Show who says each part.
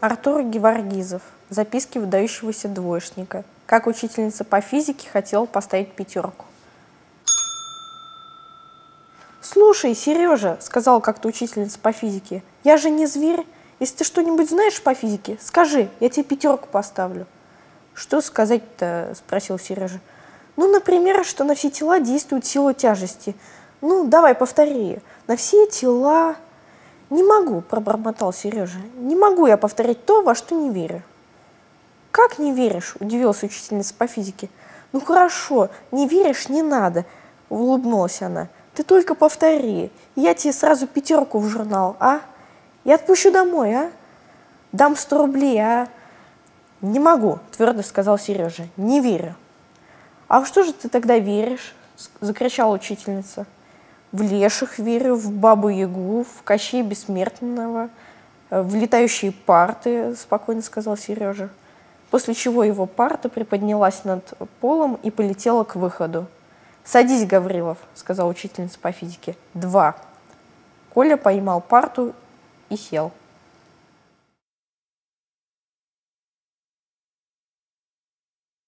Speaker 1: Артур Геваргизов. Записки выдающегося двоечника. Как учительница по физике хотела поставить пятерку. «Слушай, Сережа», — сказала как-то учительница по физике, — «я же не зверь. Если ты что-нибудь знаешь по физике, скажи, я тебе пятерку поставлю». «Что сказать-то?» — спросил Сережа. «Ну, например, что на все тела действует сила тяжести. Ну, давай, повтори. На все тела...» «Не могу», — пробормотал Сережа. «Не могу я повторять то, во что не верю». «Как не веришь?» — удивилась учительница по физике. «Ну хорошо, не веришь, не надо», — улыбнулась она. «Ты только повтори. Я тебе сразу пятерку в журнал, а? Я отпущу домой, а? Дам сто рублей, а?» «Не могу», — твердо сказал Сережа. «Не верю». «А что же ты тогда веришь?» — закричала учительница. В леших верю, в Бабу-Ягу, в Кощей Бессмертного, э, в летающие парты, спокойно сказал Сережа. После чего его парта приподнялась над полом и полетела к выходу. «Садись, Гаврилов», — сказал учительница по физике. «Два». Коля поймал парту и сел.